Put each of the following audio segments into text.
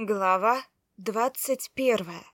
Глава двадцать первая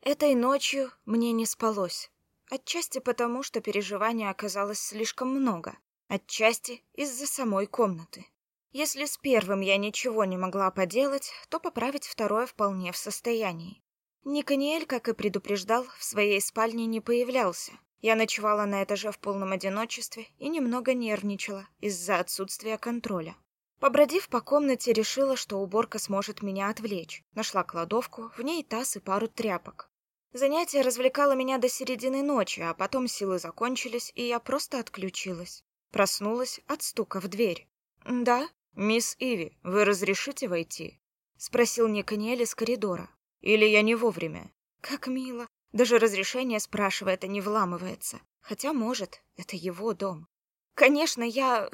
Этой ночью мне не спалось. Отчасти потому, что переживаний оказалось слишком много. Отчасти из-за самой комнаты. Если с первым я ничего не могла поделать, то поправить второе вполне в состоянии. Никаниэль, как и предупреждал, в своей спальне не появлялся. Я ночевала на этаже в полном одиночестве и немного нервничала из-за отсутствия контроля. Побродив по комнате, решила, что уборка сможет меня отвлечь. Нашла кладовку, в ней таз и пару тряпок. Занятие развлекало меня до середины ночи, а потом силы закончились, и я просто отключилась. Проснулась от стука в дверь. «Да?» «Мисс Иви, вы разрешите войти?» — спросил Никаниэль из коридора. «Или я не вовремя?» «Как мило. Даже разрешение спрашивает, а не вламывается. Хотя, может, это его дом. Конечно, я...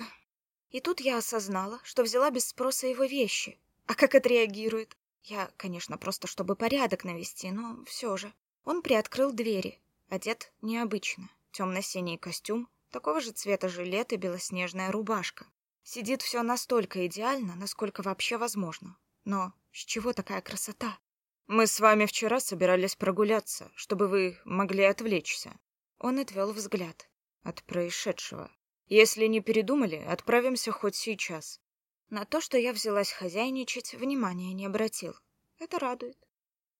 И тут я осознала, что взяла без спроса его вещи. А как отреагирует? Я, конечно, просто чтобы порядок навести, но все же. Он приоткрыл двери. Одет необычно. Темно-синий костюм, такого же цвета жилет и белоснежная рубашка. Сидит все настолько идеально, насколько вообще возможно. Но с чего такая красота? Мы с вами вчера собирались прогуляться, чтобы вы могли отвлечься. Он отвел взгляд от происшедшего. Если не передумали, отправимся хоть сейчас. На то, что я взялась хозяйничать, внимания не обратил. Это радует.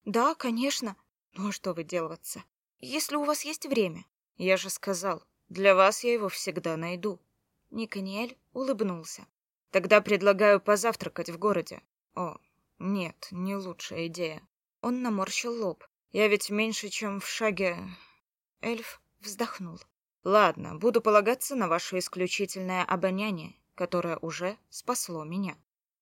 Да, конечно. Ну а что выделываться? Если у вас есть время. Я же сказал, для вас я его всегда найду. Никаниэль улыбнулся. Тогда предлагаю позавтракать в городе. О, нет, не лучшая идея. Он наморщил лоб. Я ведь меньше, чем в шаге... Эльф вздохнул. Ладно, буду полагаться на ваше исключительное обоняние, которое уже спасло меня.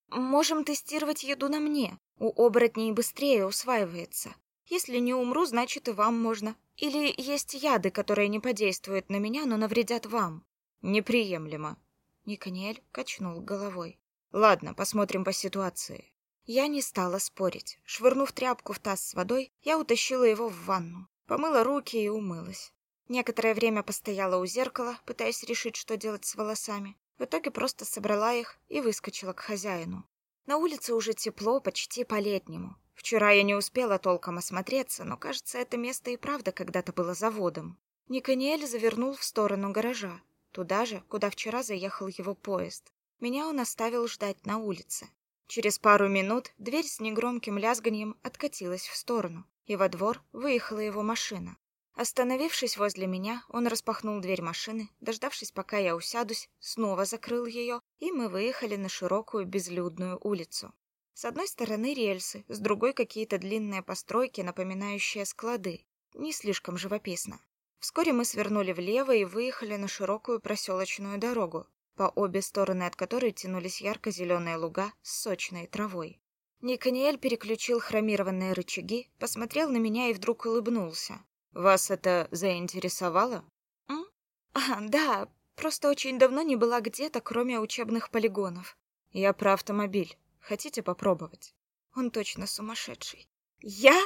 Можем тестировать еду на мне. У оборотней быстрее усваивается. Если не умру, значит и вам можно. Или есть яды, которые не подействуют на меня, но навредят вам. Неприемлемо. Никаниэль качнул головой. Ладно, посмотрим по ситуации. Я не стала спорить. Швырнув тряпку в таз с водой, я утащила его в ванну. Помыла руки и умылась. Некоторое время постояла у зеркала, пытаясь решить, что делать с волосами. В итоге просто собрала их и выскочила к хозяину. На улице уже тепло, почти по-летнему. Вчера я не успела толком осмотреться, но, кажется, это место и правда когда-то было заводом. Никаниэль завернул в сторону гаража, туда же, куда вчера заехал его поезд. Меня он оставил ждать на улице. Через пару минут дверь с негромким лязганьем откатилась в сторону, и во двор выехала его машина. Остановившись возле меня, он распахнул дверь машины, дождавшись, пока я усядусь, снова закрыл ее, и мы выехали на широкую безлюдную улицу. С одной стороны рельсы, с другой какие-то длинные постройки, напоминающие склады. Не слишком живописно. Вскоре мы свернули влево и выехали на широкую проселочную дорогу, по обе стороны от которой тянулись ярко-зеленые луга с сочной травой. Никаниэль переключил хромированные рычаги, посмотрел на меня и вдруг улыбнулся. Вас это заинтересовало? М? А, да, просто очень давно не была где-то, кроме учебных полигонов. Я про автомобиль. Хотите попробовать? Он точно сумасшедший. Я?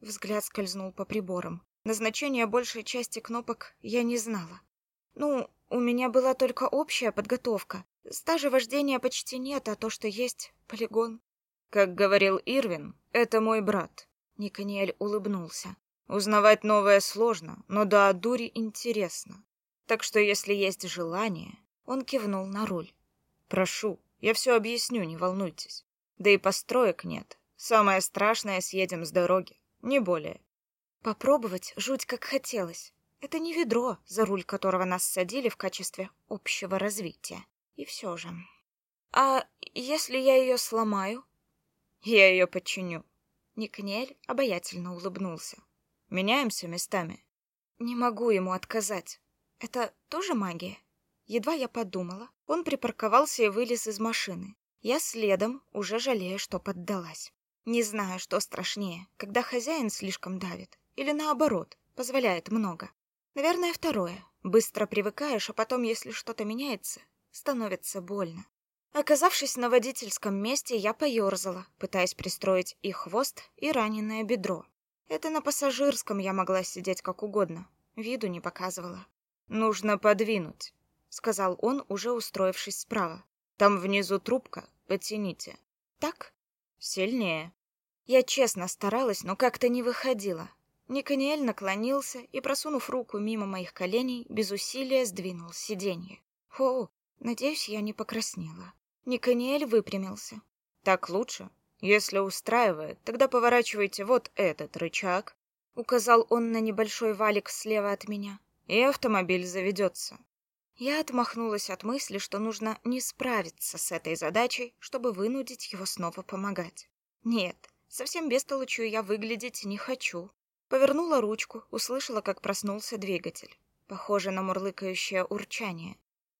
Взгляд скользнул по приборам. Назначения большей части кнопок я не знала. Ну, у меня была только общая подготовка. Стажа вождения почти нет, а то, что есть, полигон. Как говорил Ирвин, это мой брат. Никаниэль улыбнулся. Узнавать новое сложно, но да дури интересно. Так что если есть желание, он кивнул на руль. Прошу, я все объясню, не волнуйтесь. Да и построек нет. Самое страшное съедем с дороги, не более. Попробовать жуть как хотелось. Это не ведро, за руль которого нас садили в качестве общего развития. И все же. А если я ее сломаю? Я ее починю. Никнель обаятельно улыбнулся. Меняемся местами. Не могу ему отказать. Это тоже магия? Едва я подумала, он припарковался и вылез из машины. Я следом, уже жалея, что поддалась. Не знаю, что страшнее, когда хозяин слишком давит, или наоборот, позволяет много. Наверное, второе. Быстро привыкаешь, а потом, если что-то меняется, становится больно. Оказавшись на водительском месте, я поёрзала, пытаясь пристроить и хвост, и раненое бедро. Это на пассажирском я могла сидеть как угодно, виду не показывала. «Нужно подвинуть», — сказал он, уже устроившись справа. «Там внизу трубка, потяните». «Так?» Сильнее. Я честно старалась, но как-то не выходило. Никаниэль наклонился и, просунув руку мимо моих коленей, без усилия сдвинул сиденье. О, надеюсь, я не покраснела. Никаниэль выпрямился. Так лучше? Если устраивает, тогда поворачивайте вот этот рычаг. Указал он на небольшой валик слева от меня. И автомобиль заведется. Я отмахнулась от мысли, что нужно не справиться с этой задачей, чтобы вынудить его снова помогать. Нет, совсем бестолочью я выглядеть не хочу. Повернула ручку, услышала, как проснулся двигатель. Похоже на мурлыкающее урчание.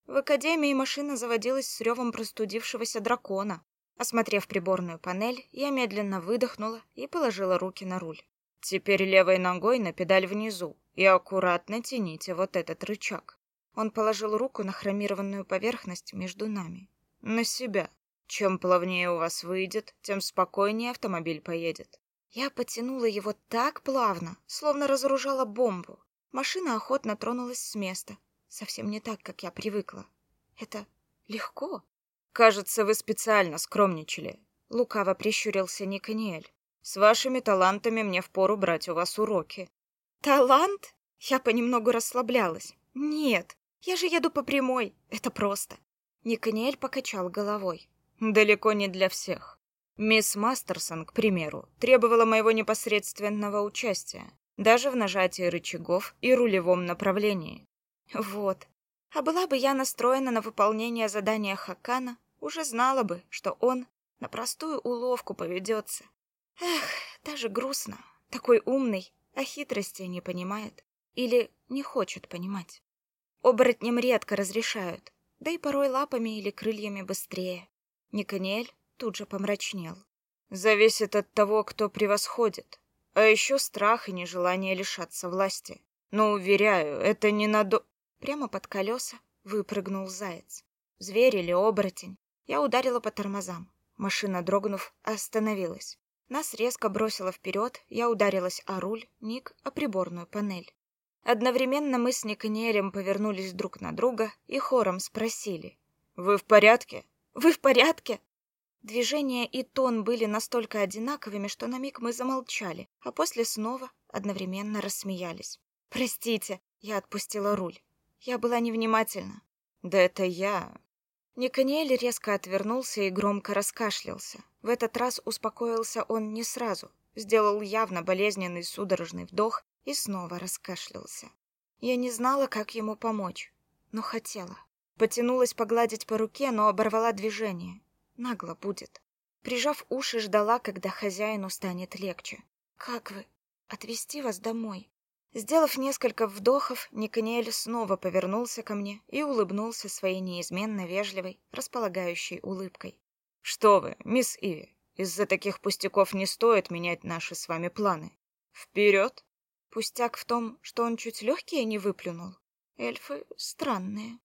В академии машина заводилась с ревом простудившегося дракона. Осмотрев приборную панель, я медленно выдохнула и положила руки на руль. Теперь левой ногой на педаль внизу и аккуратно тяните вот этот рычаг. Он положил руку на хромированную поверхность между нами. На себя. Чем плавнее у вас выйдет, тем спокойнее автомобиль поедет. Я потянула его так плавно, словно разоружала бомбу. Машина охотно тронулась с места. Совсем не так, как я привыкла. Это легко. Кажется, вы специально скромничали. Лукаво прищурился Никаниэль. С вашими талантами мне впору брать у вас уроки. Талант? Я понемногу расслаблялась. Нет, я же еду по прямой. Это просто. Никаниэль покачал головой. Далеко не для всех. Мисс Мастерсон, к примеру, требовала моего непосредственного участия, даже в нажатии рычагов и рулевом направлении. Вот. А была бы я настроена на выполнение задания Хакана, уже знала бы, что он на простую уловку поведется. Эх, даже грустно. Такой умный, а хитрости не понимает. Или не хочет понимать. Оборотням редко разрешают, да и порой лапами или крыльями быстрее. Никаниэль тут же помрачнел. Зависит от того, кто превосходит. А еще страх и нежелание лишаться власти. Но, уверяю, это не надо... Прямо под колеса выпрыгнул заяц. Зверь или оборотень. Я ударила по тормозам. Машина, дрогнув, остановилась. Нас резко бросило вперед, я ударилась о руль, Ник — о приборную панель. Одновременно мы с Никаниэлем повернулись друг на друга и хором спросили. «Вы в порядке?» «Вы в порядке?» Движения и тон были настолько одинаковыми, что на миг мы замолчали, а после снова одновременно рассмеялись. «Простите», — я отпустила руль. Я была невнимательна. «Да это я...» Никаниэль резко отвернулся и громко раскашлялся. В этот раз успокоился он не сразу. Сделал явно болезненный судорожный вдох и снова раскашлялся. Я не знала, как ему помочь, но хотела. Потянулась погладить по руке, но оборвала движение. Нагло будет. Прижав уши, ждала, когда хозяину станет легче. «Как вы? Отвезти вас домой?» Сделав несколько вдохов, Никаниэль снова повернулся ко мне и улыбнулся своей неизменно вежливой, располагающей улыбкой. «Что вы, мисс Иви, из-за таких пустяков не стоит менять наши с вами планы. Вперед!» Пустяк в том, что он чуть легкие не выплюнул. Эльфы странные.